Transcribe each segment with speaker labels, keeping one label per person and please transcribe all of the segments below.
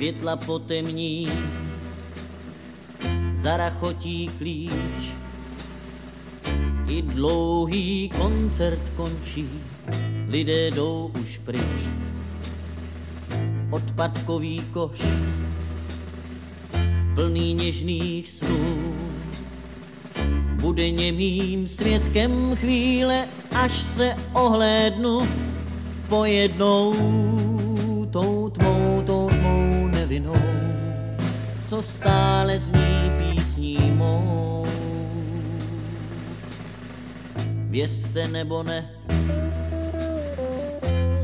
Speaker 1: světla potemní, zarachotí klíč, i dlouhý koncert končí, lidé jdou už pryč. Odpadkový koš, plný něžných snů, bude němým svědkem chvíle, až se ohlédnu pojednou tou tmou, nevinou, co stále zní písní mou. Vězte nebo ne,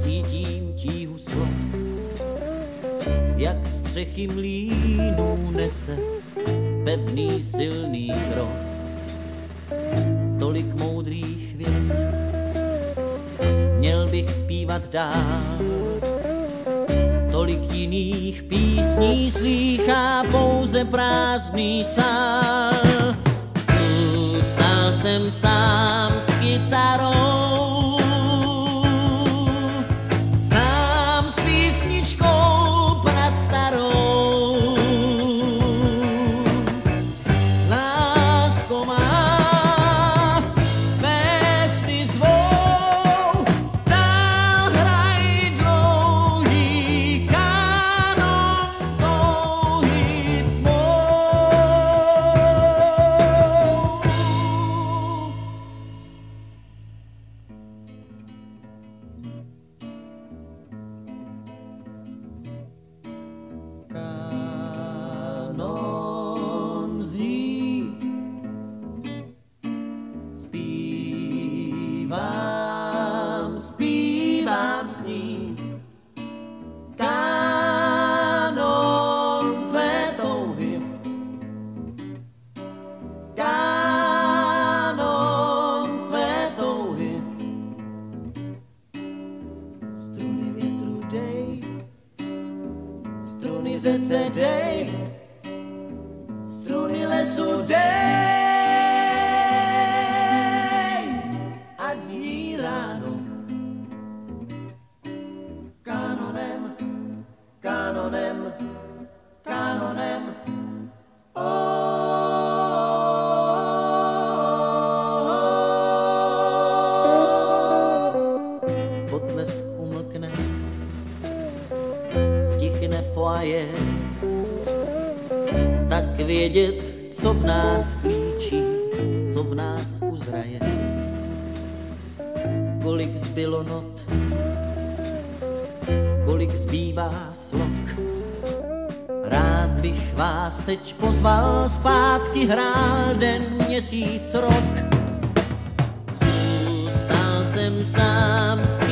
Speaker 1: cítím tíhu slov, jak střechy mlínů nese pevný silný krov. Tolik moudrých věd, měl bych zpívat dál. Tolik jiných písní slýchá pouze prázdný sál. Zůstal jsem sám mizece day? Strunile su day stichne foaje, tak vědět, co v nás klíčí, co v nás uzraje. Kolik zbylo not, kolik zbývá slok. Rád bych vás teď pozval zpátky, hrál den, měsíc, rok. Zůstal jsem sám s kytarou,